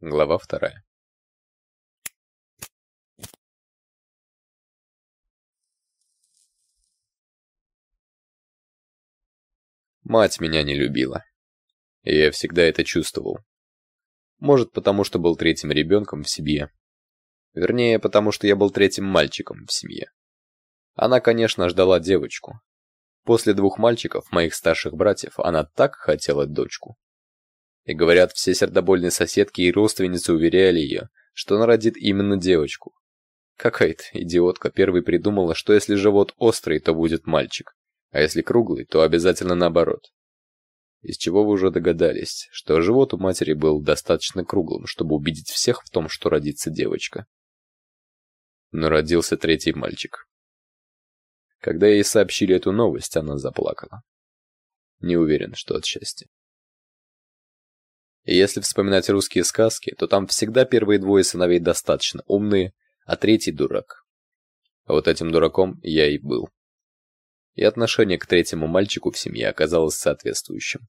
Глава вторая. Мать меня не любила. И я всегда это чувствовал. Может, потому что был третьим ребенком в семье. Вернее, потому что я был третьим мальчиком в семье. Она, конечно, ждала девочку. После двух мальчиков, моих старших братьев, она так хотела дочку. И говорят, все сердобольные соседки и родственницы уверяли ее, что она родит именно девочку. Какая-то идиотка первой придумала, что если живот острый, то будет мальчик, а если круглый, то обязательно наоборот. Из чего вы уже догадались, что живот у матери был достаточно круглым, чтобы убедить всех в том, что родится девочка. Но родился третий мальчик. Когда ей сообщили эту новость, она заплакала. Не уверен, что от счастья. Если вспоминать русские сказки, то там всегда первые двое сыновей достаточно умные, а третий дурак. Вот этим дураком я и был. И отношение к третьему мальчику в семье оказалось соответствующим.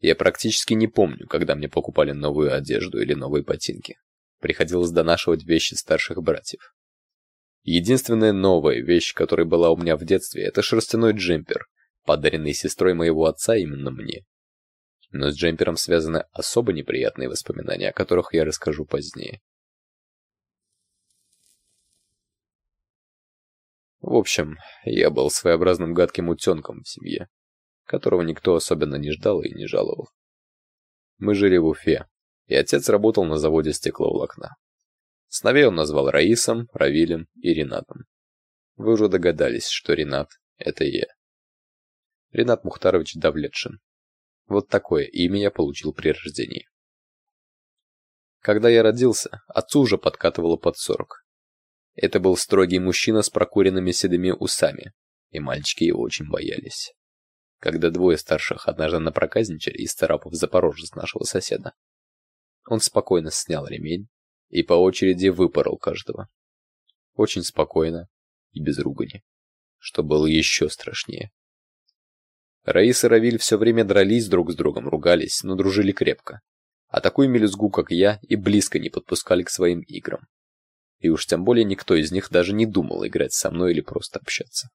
Я практически не помню, когда мне покупали новую одежду или новые ботинки. Приходилось донашивать вещи старших братьев. Единственная новая вещь, которая была у меня в детстве, это шерстяной джемпер, подаренный сестрой моего отца именно мне но с джемпером связаны особо неприятные воспоминания, о которых я расскажу позднее. В общем, я был своеобразным гадким утенком в семье, которого никто особенно не ждал и не жаловал. Мы жили в Уфе, и отец работал на заводе стекловолокна. Сновей он назвал Раисом, Равилем и Ренатом. Вы уже догадались, что Ренат — это я. Ренат Мухтарович Давлетшин. Вот такое имя я получил при рождении. Когда я родился, отцу уже подкатывало под сорок. Это был строгий мужчина с прокуренными седыми усами, и мальчики его очень боялись. Когда двое старших однажды напроказничали, исцарапав запорожец нашего соседа, он спокойно снял ремень и по очереди выпорол каждого. Очень спокойно и без ругани, что было еще страшнее. Раис и Равиль все время дрались друг с другом, ругались, но дружили крепко. А такую мелюзгу, как я, и близко не подпускали к своим играм. И уж тем более никто из них даже не думал играть со мной или просто общаться.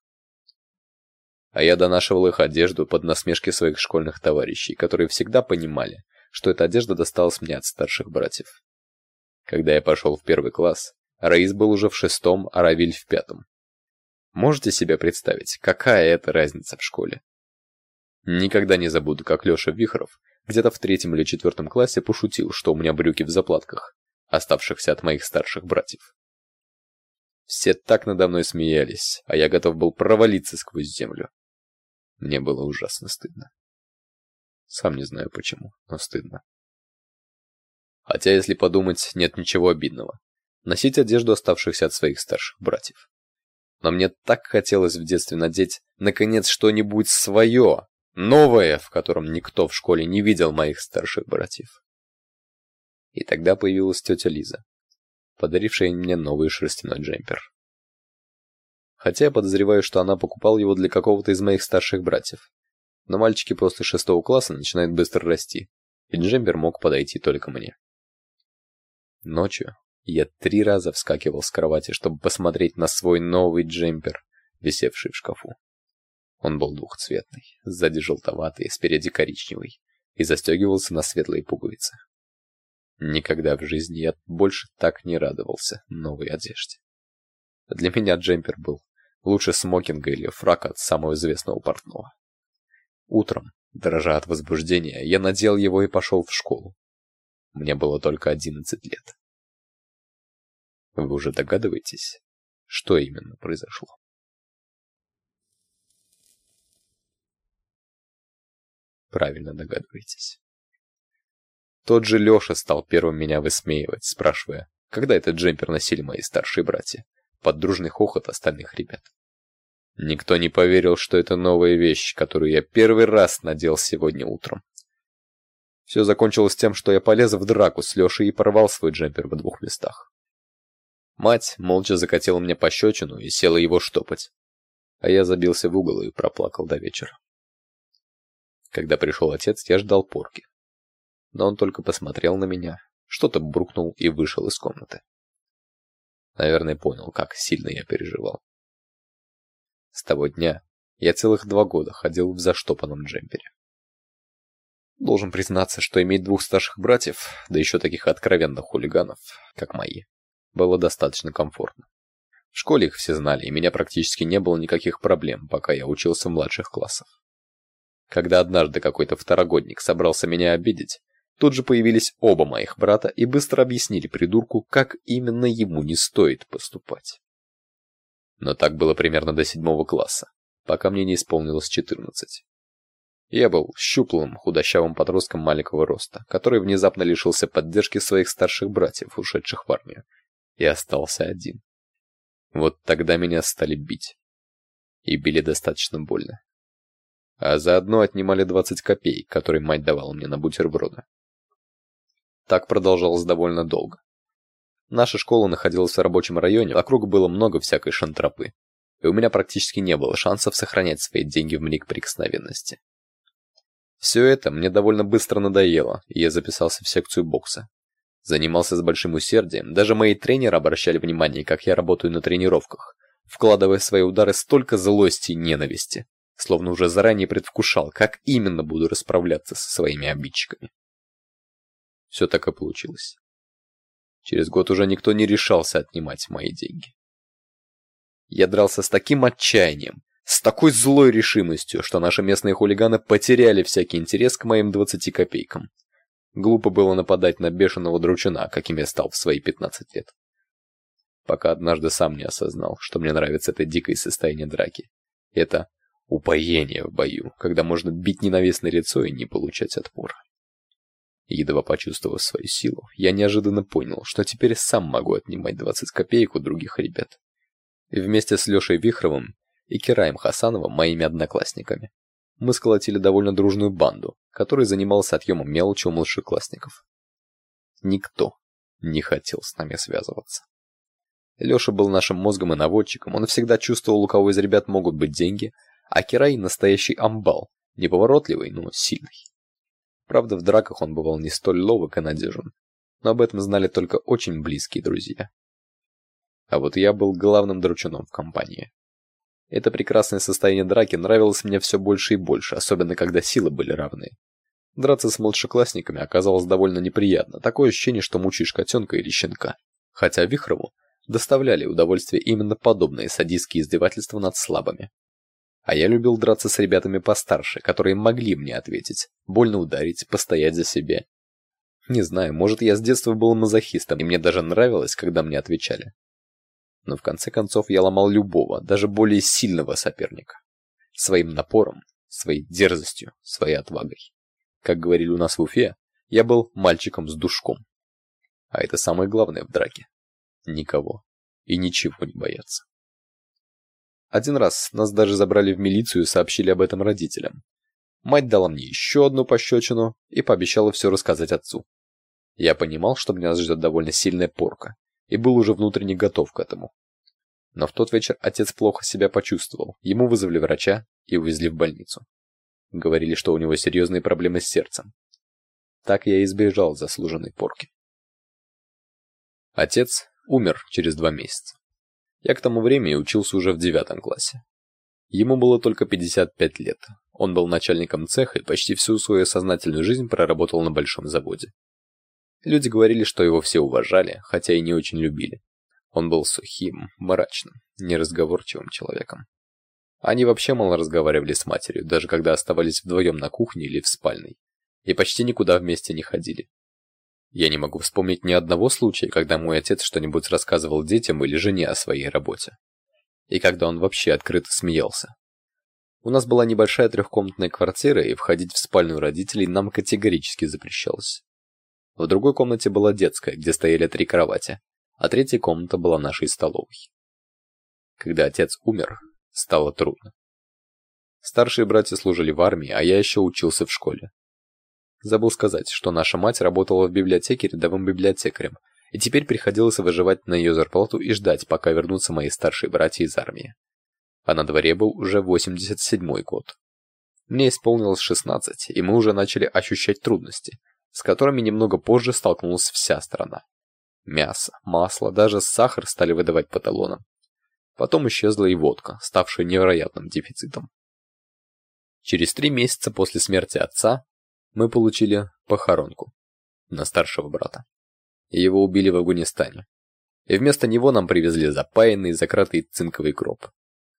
А я донашивал их одежду под насмешки своих школьных товарищей, которые всегда понимали, что эта одежда досталась мне от старших братьев. Когда я пошел в первый класс, Раис был уже в шестом, а Равиль в пятом. Можете себе представить, какая это разница в школе? Никогда не забуду, как Леша Вихров где-то в третьем или четвертом классе пошутил, что у меня брюки в заплатках, оставшихся от моих старших братьев. Все так надо мной смеялись, а я готов был провалиться сквозь землю. Мне было ужасно стыдно. Сам не знаю почему, но стыдно. Хотя, если подумать, нет ничего обидного. Носить одежду оставшихся от своих старших братьев. Но мне так хотелось в детстве надеть, наконец, что-нибудь свое, Новое, в котором никто в школе не видел моих старших братьев. И тогда появилась тетя Лиза, подарившая мне новый шерстяной джемпер. Хотя я подозреваю, что она покупала его для какого-то из моих старших братьев. Но мальчики после шестого класса начинают быстро расти, и джемпер мог подойти только мне. Ночью я три раза вскакивал с кровати, чтобы посмотреть на свой новый джемпер, висевший в шкафу. Он был двухцветный, сзади желтоватый, спереди коричневый, и застегивался на светлые пуговицы. Никогда в жизни я больше так не радовался новой одежде. Для меня джемпер был лучше смокинга или фрака от самого известного портного. Утром, дрожа от возбуждения, я надел его и пошел в школу. Мне было только одиннадцать лет. Вы уже догадываетесь, что именно произошло? Правильно догадываетесь. Тот же Леша стал первым меня высмеивать, спрашивая, когда этот джемпер носили мои старшие братья, под дружный хохот остальных ребят. Никто не поверил, что это новая вещь, которую я первый раз надел сегодня утром. Все закончилось тем, что я полез в драку с Лешей и порвал свой джемпер в двух местах. Мать молча закатила мне пощечину и села его штопать, а я забился в угол и проплакал до вечера. Когда пришел отец, я ждал порки. Но он только посмотрел на меня, что-то буркнул и вышел из комнаты. Наверное, понял, как сильно я переживал. С того дня я целых два года ходил в заштопанном джемпере. Должен признаться, что иметь двух старших братьев, да еще таких откровенных хулиганов, как мои, было достаточно комфортно. В школе их все знали, и меня практически не было никаких проблем, пока я учился в младших классах. Когда однажды какой-то второгодник собрался меня обидеть, тут же появились оба моих брата и быстро объяснили придурку, как именно ему не стоит поступать. Но так было примерно до седьмого класса, пока мне не исполнилось четырнадцать. Я был щуплым, худощавым подростком маленького роста, который внезапно лишился поддержки своих старших братьев, ушедших в армию, и остался один. Вот тогда меня стали бить. И били достаточно больно. А заодно отнимали 20 копеек, которые мать давала мне на бутерброды. Так продолжалось довольно долго. Наша школа находилась в рабочем районе, вокруг было много всякой шантропы, и у меня практически не было шансов сохранять свои деньги в миг прикосновенности. Все это мне довольно быстро надоело, и я записался в секцию бокса. Занимался с большим усердием, даже мои тренеры обращали внимание, как я работаю на тренировках, вкладывая в свои удары столько злости и ненависти, словно уже заранее предвкушал, как именно буду расправляться со своими обидчиками. Все так и получилось. Через год уже никто не решался отнимать мои деньги. Я дрался с таким отчаянием, с такой злой решимостью, что наши местные хулиганы потеряли всякий интерес к моим 20 копейкам. Глупо было нападать на бешеного дручуна, каким я стал в свои 15 лет. Пока однажды сам не осознал, что мне нравится это дикое состояние драки. Это упоение в бою, когда можно бить ненавистное лицо и не получать отпора. Едва почувствовав свою силу, я неожиданно понял, что теперь сам могу отнимать 20 копеек у других ребят. И вместе с Лешей Вихровым и Кираем Хасановым, моими одноклассниками, мы сколотили довольно дружную банду, которая занималась отъемом мелочи у младшеклассников. Никто не хотел с нами связываться. Леша был нашим мозгом и наводчиком, он всегда чувствовал, у кого из ребят могут быть деньги, а Кирай — настоящий амбал, неповоротливый, но сильный. Правда, в драках он бывал не столь ловок и надежен, но об этом знали только очень близкие друзья. А вот я был главным дручуном в компании. Это прекрасное состояние драки нравилось мне все больше и больше, особенно когда силы были равны. Драться с младшеклассниками оказалось довольно неприятно, такое ощущение, что мучаешь котенка или щенка. Хотя Вихрову доставляли удовольствие именно подобные садистские издевательства над слабыми. А я любил драться с ребятами постарше, которые могли мне ответить, больно ударить, постоять за себя. Не знаю, может, я с детства был мазохистом, и мне даже нравилось, когда мне отвечали но в конце концов я ломал любого, даже более сильного соперника. Своим напором, своей дерзостью, своей отвагой. Как говорили у нас в Уфе, я был мальчиком с душком. А это самое главное в драке. Никого и ничего не бояться. Один раз нас даже забрали в милицию и сообщили об этом родителям. Мать дала мне еще одну пощечину и пообещала все рассказать отцу. Я понимал, что меня ждет довольно сильная порка, и был уже внутренне готов к этому. Но в тот вечер отец плохо себя почувствовал. Ему вызвали врача и увезли в больницу. Говорили, что у него серьезные проблемы с сердцем. Так я избежал заслуженной порки. Отец умер через два месяца. Я к тому времени учился уже в девятом классе. Ему было только 55 лет. Он был начальником цеха и почти всю свою сознательную жизнь проработал на большом заводе. Люди говорили, что его все уважали, хотя и не очень любили. Он был сухим, мрачным, неразговорчивым человеком. Они вообще мало разговаривали с матерью, даже когда оставались вдвоем на кухне или в спальной, и почти никуда вместе не ходили. Я не могу вспомнить ни одного случая, когда мой отец что-нибудь рассказывал детям или жене о своей работе. И когда он вообще открыто смеялся. У нас была небольшая трехкомнатная квартира, и входить в спальню родителей нам категорически запрещалось. В другой комнате была детская, где стояли три кровати, а третья комната была нашей столовой. Когда отец умер, стало трудно. Старшие братья служили в армии, а я еще учился в школе. Забыл сказать, что наша мать работала в библиотеке рядовым библиотекарем, и теперь приходилось выживать на ее зарплату и ждать, пока вернутся мои старшие братья из армии. А на дворе был уже 87-й год. Мне исполнилось 16, и мы уже начали ощущать трудности – с которыми немного позже столкнулась вся страна. Мясо, масло, даже сахар стали выдавать по талонам. Потом исчезла и водка, ставшая невероятным дефицитом. Через три месяца после смерти отца мы получили похоронку на старшего брата. Его убили в Афганистане. И вместо него нам привезли запаянный, закрытый цинковый гроб.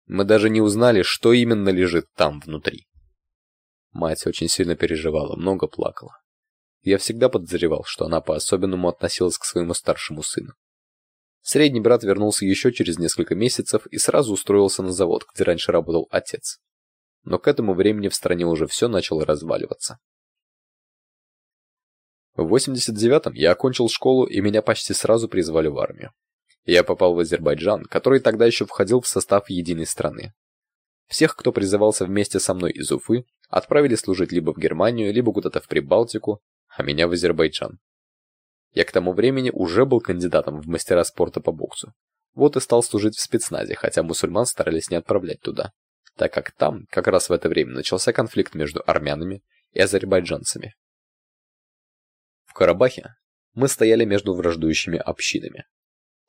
Мы даже не узнали, что именно лежит там внутри. Мать очень сильно переживала, много плакала. Я всегда подозревал, что она по-особенному относилась к своему старшему сыну. Средний брат вернулся еще через несколько месяцев и сразу устроился на завод, где раньше работал отец. Но к этому времени в стране уже все начало разваливаться. В 89-м я окончил школу, и меня почти сразу призвали в армию. Я попал в Азербайджан, который тогда еще входил в состав единой страны. Всех, кто призывался вместе со мной из Уфы, отправили служить либо в Германию, либо куда-то в Прибалтику, а меня в Азербайджан. Я к тому времени уже был кандидатом в мастера спорта по боксу. Вот и стал служить в спецназе, хотя мусульман старались не отправлять туда, так как там как раз в это время начался конфликт между армянами и азербайджанцами. Карабахе мы стояли между враждующими общинами.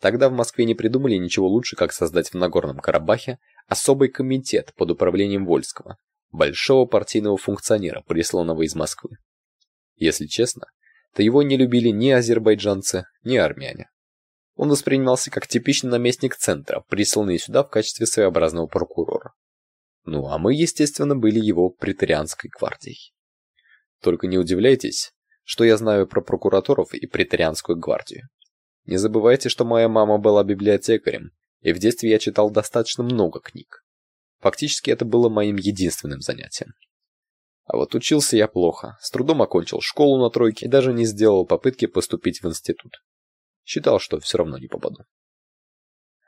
Тогда в Москве не придумали ничего лучше, как создать в Нагорном Карабахе особый комитет под управлением Вольского, большого партийного функционера, присланного из Москвы. Если честно, то его не любили ни азербайджанцы, ни армяне. Он воспринимался как типичный наместник центра, присланный сюда в качестве своеобразного прокурора. Ну, а мы, естественно, были его претарианской гвардией. Только не удивляйтесь, что я знаю про прокураторов и претарианскую гвардию. Не забывайте, что моя мама была библиотекарем, и в детстве я читал достаточно много книг. Фактически это было моим единственным занятием. А вот учился я плохо, с трудом окончил школу на тройке и даже не сделал попытки поступить в институт. Считал, что все равно не попаду.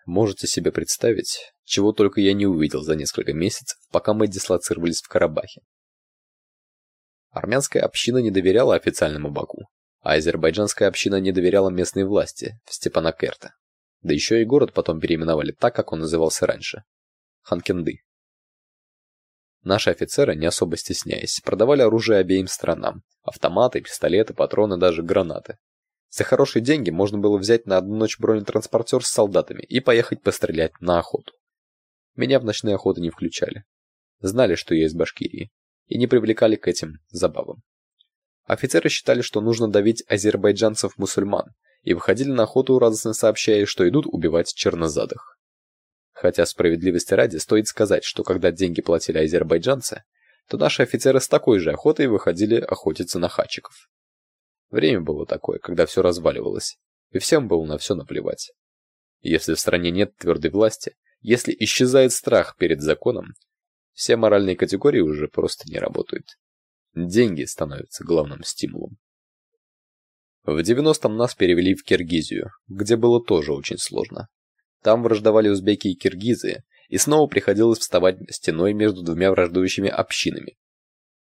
Можете себе представить, чего только я не увидел за несколько месяцев, пока мы дислоцировались в Карабахе. Армянская община не доверяла официальному Баку, а азербайджанская община не доверяла местной власти в Степанакерте. Да еще и город потом переименовали так, как он назывался раньше – Ханкенды. Наши офицеры, не особо стесняясь, продавали оружие обеим сторонам – автоматы, пистолеты, патроны, даже гранаты. За хорошие деньги можно было взять на одну ночь бронетранспортер с солдатами и поехать пострелять на охоту. Меня в ночные охоты не включали. Знали, что я из Башкирии, и не привлекали к этим забавам. Офицеры считали, что нужно давить азербайджанцев-мусульман, и выходили на охоту, радостно сообщая, что идут убивать чернозадых. Хотя справедливости ради стоит сказать, что когда деньги платили азербайджанцы, то наши офицеры с такой же охотой выходили охотиться на хачиков. Время было такое, когда все разваливалось, и всем было на все наплевать. Если в стране нет твердой власти, если исчезает страх перед законом, все моральные категории уже просто не работают. Деньги становятся главным стимулом. В 90-м нас перевели в Киргизию, где было тоже очень сложно. Там враждовали узбеки и киргизы, и снова приходилось вставать стеной между двумя враждующими общинами.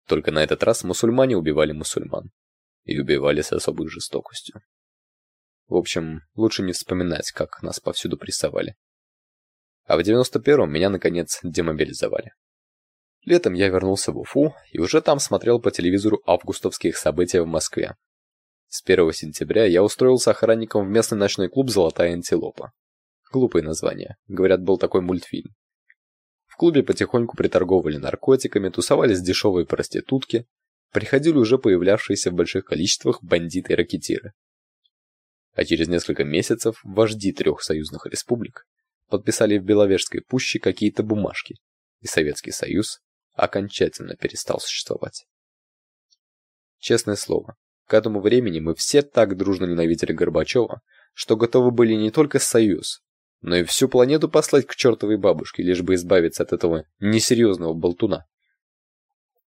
Только на этот раз мусульмане убивали мусульман. И убивали с особой жестокостью. В общем, лучше не вспоминать, как нас повсюду прессовали. А в 91-м меня, наконец, демобилизовали. Летом я вернулся в Уфу и уже там смотрел по телевизору августовских событий в Москве. С 1 сентября я устроился охранником в местный ночной клуб «Золотая антилопа». Глупое название. Говорят, был такой мультфильм. В клубе потихоньку приторговывали наркотиками, тусовались дешевые проститутки, приходили уже появлявшиеся в больших количествах бандиты и ракетиры. А через несколько месяцев вожди трех союзных республик подписали в Беловежской пуще какие-то бумажки, и Советский Союз окончательно перестал существовать. Честное слово, к этому времени мы все так дружно ненавидели Горбачева, что готовы были не только Союз, но и всю планету послать к чертовой бабушке, лишь бы избавиться от этого несерьезного болтуна.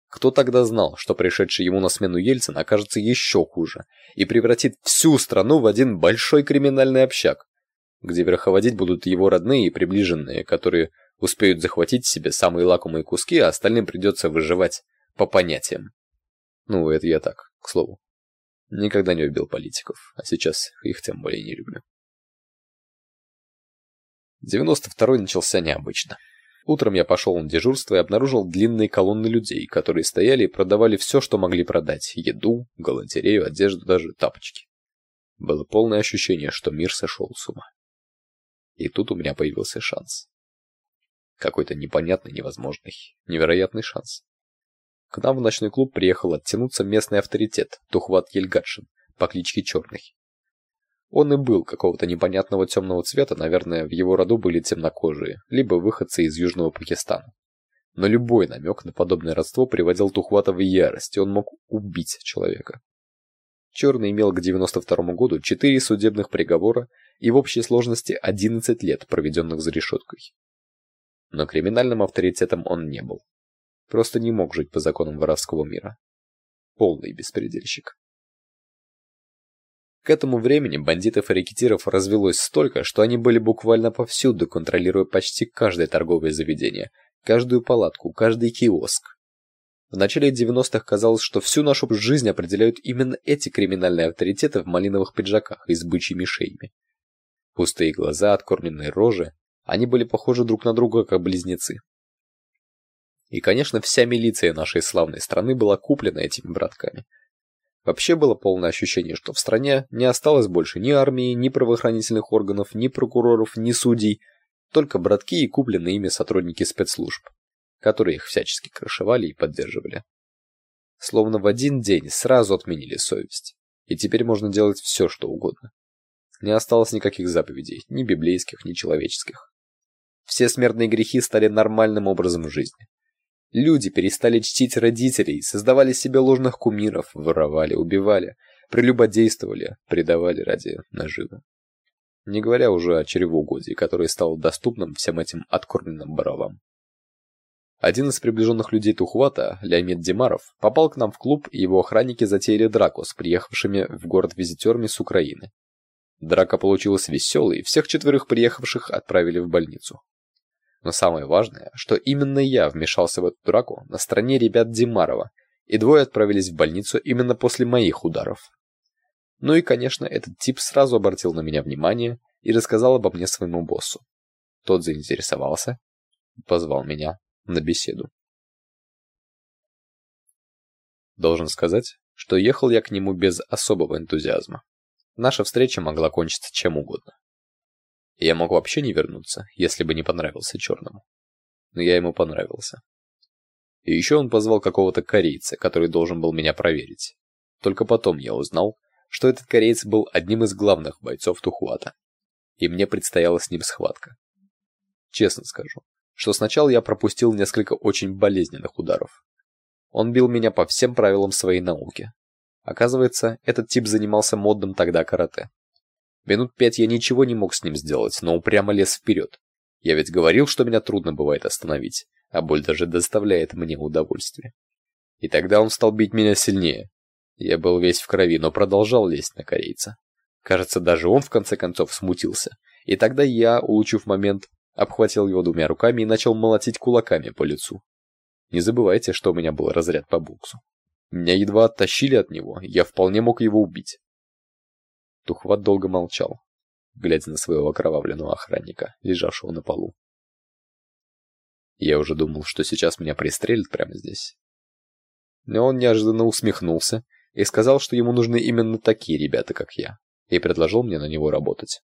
Кто тогда знал, что пришедший ему на смену Ельцин окажется еще хуже и превратит всю страну в один большой криминальный общак, где верховодить будут его родные и приближенные, которые успеют захватить себе самые лакомые куски, а остальным придется выживать по понятиям. Ну, это я так, к слову. Никогда не любил политиков, а сейчас их тем более не люблю. 92-й начался необычно. Утром я пошел на дежурство и обнаружил длинные колонны людей, которые стояли и продавали все, что могли продать: еду, галантерею, одежду, даже тапочки. Было полное ощущение, что мир сошел с ума. И тут у меня появился шанс. Какой-то непонятный, невозможный, невероятный шанс. К нам в ночной клуб приехал оттянуться местный авторитет, Тухват Ельгадшин, по кличке Черный. Он и был какого-то непонятного темного цвета, наверное, в его роду были темнокожие, либо выходцы из Южного Пакистана. Но любой намек на подобное родство приводил Тухвата в ярость, и он мог убить человека. Черный имел к 92 году 4 судебных приговора и в общей сложности 11 лет, проведенных за решеткой. Но криминальным авторитетом он не был. Просто не мог жить по законам воровского мира. Полный беспредельщик. К этому времени бандитов и рэкетиров развелось столько, что они были буквально повсюду, контролируя почти каждое торговое заведение, каждую палатку, каждый киоск. В начале 90-х казалось, что всю нашу жизнь определяют именно эти криминальные авторитеты в малиновых пиджаках и с бычьими шеями. Пустые глаза, откормленные рожи, они были похожи друг на друга, как близнецы. И, конечно, вся милиция нашей славной страны была куплена этими братками – Вообще было полное ощущение, что в стране не осталось больше ни армии, ни правоохранительных органов, ни прокуроров, ни судей, только братки и купленные ими сотрудники спецслужб, которые их всячески крышевали и поддерживали. Словно в один день сразу отменили совесть, и теперь можно делать все, что угодно. Не осталось никаких заповедей, ни библейских, ни человеческих. Все смертные грехи стали нормальным образом жизни. Люди перестали чтить родителей, создавали себе ложных кумиров, воровали, убивали, прелюбодействовали, предавали ради наживы. Не говоря уже о чревоугодии, которое стало доступным всем этим откормленным боровам. Один из приближенных людей Тухвата, Леонид Демаров, попал к нам в клуб, и его охранники затеяли драку с приехавшими в город визитерами с Украины. Драка получилась веселой, и всех четверых приехавших отправили в больницу. Но самое важное, что именно я вмешался в эту драку на стороне ребят Димарова, и двое отправились в больницу именно после моих ударов. Ну и, конечно, этот тип сразу обратил на меня внимание и рассказал обо мне своему боссу. Тот заинтересовался позвал меня на беседу. Должен сказать, что ехал я к нему без особого энтузиазма. Наша встреча могла кончиться чем угодно. Я мог вообще не вернуться, если бы не понравился черному. Но я ему понравился. И еще он позвал какого-то корейца, который должен был меня проверить. Только потом я узнал, что этот кореец был одним из главных бойцов Тухуата. И мне предстояла с ним схватка. Честно скажу, что сначала я пропустил несколько очень болезненных ударов. Он бил меня по всем правилам своей науки. Оказывается, этот тип занимался модным тогда карате. Минут пять я ничего не мог с ним сделать, но упрямо лез вперед. Я ведь говорил, что меня трудно бывает остановить, а боль даже доставляет мне удовольствие. И тогда он стал бить меня сильнее. Я был весь в крови, но продолжал лезть на корейца. Кажется, даже он в конце концов смутился. И тогда я, улучив момент, обхватил его двумя руками и начал молотить кулаками по лицу. Не забывайте, что у меня был разряд по боксу. Меня едва оттащили от него, я вполне мог его убить. Тухват долго молчал, глядя на своего окровавленного охранника, лежавшего на полу. Я уже думал, что сейчас меня пристрелят прямо здесь. Но он неожиданно усмехнулся и сказал, что ему нужны именно такие ребята, как я, и предложил мне на него работать.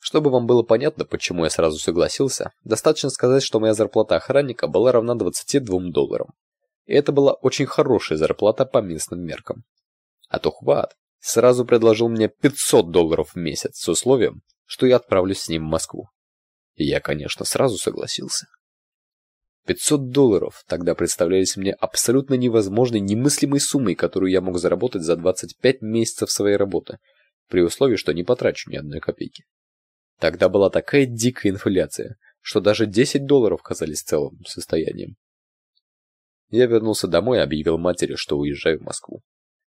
Чтобы вам было понятно, почему я сразу согласился, достаточно сказать, что моя зарплата охранника была равна 22 долларам. И это была очень хорошая зарплата по местным меркам. А Тухват сразу предложил мне 500 долларов в месяц с условием, что я отправлюсь с ним в Москву. И я, конечно, сразу согласился. 500 долларов тогда представлялись мне абсолютно невозможной, немыслимой суммой, которую я мог заработать за 25 месяцев своей работы, при условии, что не потрачу ни одной копейки. Тогда была такая дикая инфляция, что даже 10 долларов казались целым состоянием. Я вернулся домой и объявил матери, что уезжаю в Москву.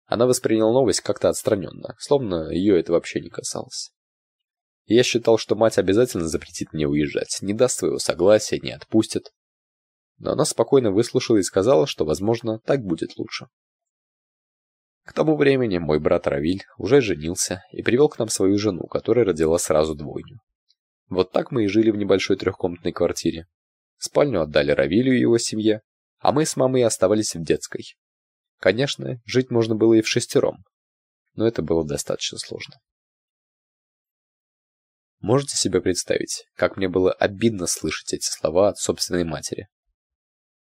Она восприняла новость как-то отстраненно, словно ее это вообще не касалось. Я считал, что мать обязательно запретит мне уезжать, не даст своего согласия, не отпустит. Но она спокойно выслушала и сказала, что, возможно, так будет лучше. К тому времени мой брат Равиль уже женился и привел к нам свою жену, которая родила сразу двойню. Вот так мы и жили в небольшой трехкомнатной квартире. Спальню отдали Равилю и его семье, а мы с мамой оставались в детской. Конечно, жить можно было и в шестером, но это было достаточно сложно. Можете себе представить, как мне было обидно слышать эти слова от собственной матери.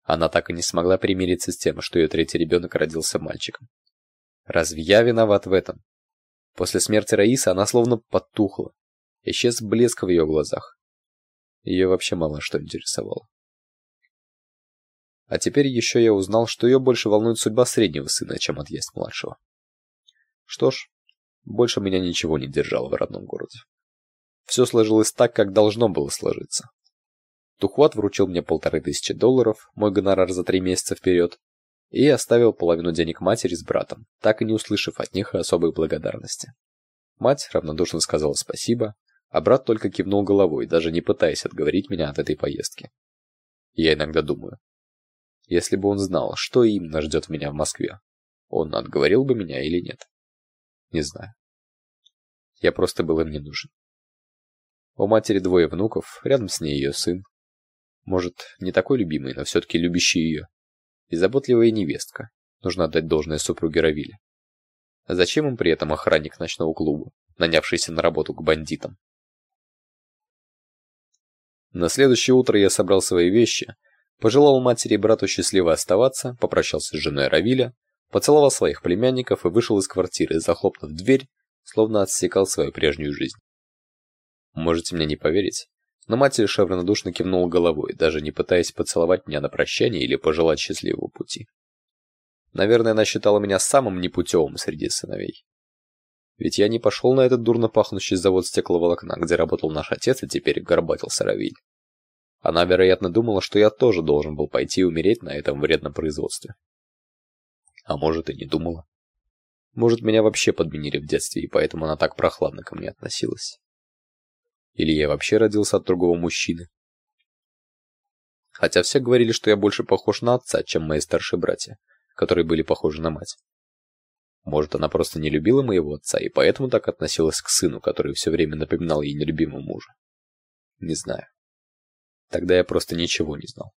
Она так и не смогла примириться с тем, что ее третий ребенок родился мальчиком. Разве я виноват в этом? После смерти Раисы она словно потухла. Исчез блеск в ее глазах. Ее вообще мало что интересовало. А теперь еще я узнал, что ее больше волнует судьба среднего сына, чем отъезд младшего. Что ж, больше меня ничего не держало в родном городе. Все сложилось так, как должно было сложиться. Тухват вручил мне полторы тысячи долларов, мой гонорар за три месяца вперед, и оставил половину денег матери с братом, так и не услышав от них особой благодарности. Мать равнодушно сказала спасибо, а брат только кивнул головой, даже не пытаясь отговорить меня от этой поездки. Я иногда думаю, если бы он знал, что именно ждет меня в Москве, он отговорил бы меня или нет. Не знаю. Я просто был им не нужен. У матери двое внуков, рядом с ней ее сын. Может, не такой любимый, но все-таки любящий ее. И заботливая невестка. Нужно отдать должное супруге Равиле. А зачем им при этом охранник ночного клуба, нанявшийся на работу к бандитам? На следующее утро я собрал свои вещи, пожелал матери и брату счастливо оставаться, попрощался с женой Равиля, поцеловал своих племянников и вышел из квартиры, захлопнув дверь, словно отсекал свою прежнюю жизнь. Можете мне не поверить, но мать лишь равнодушно кивнула головой, даже не пытаясь поцеловать меня на прощание или пожелать счастливого пути. Наверное, она считала меня самым непутевым среди сыновей. Ведь я не пошел на этот дурно пахнущий завод стекловолокна, где работал наш отец и теперь горбатился Равиль. Она, вероятно, думала, что я тоже должен был пойти умереть на этом вредном производстве. А может, и не думала. Может, меня вообще подменили в детстве, и поэтому она так прохладно ко мне относилась. Или я вообще родился от другого мужчины. Хотя все говорили, что я больше похож на отца, чем мои старшие братья, которые были похожи на мать. Может, она просто не любила моего отца и поэтому так относилась к сыну, который все время напоминал ей нелюбимого мужа. Не знаю. Тогда я просто ничего не знал.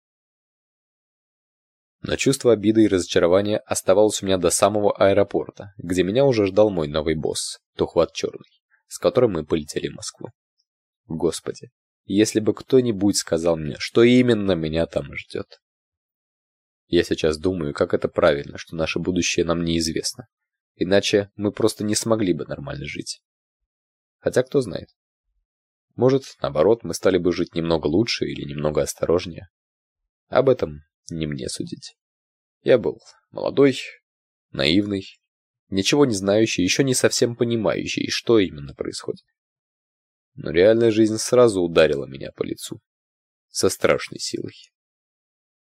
Но чувство обиды и разочарования оставалось у меня до самого аэропорта, где меня уже ждал мой новый босс, Тухват Черный, с которым мы полетели в Москву. Господи, если бы кто-нибудь сказал мне, что именно меня там ждет. Я сейчас думаю, как это правильно, что наше будущее нам неизвестно. Иначе мы просто не смогли бы нормально жить. Хотя кто знает. Может, наоборот, мы стали бы жить немного лучше или немного осторожнее. Об этом не мне судить. Я был молодой, наивный, ничего не знающий, еще не совсем понимающий, что именно происходит. Но реальная жизнь сразу ударила меня по лицу. Со страшной силой.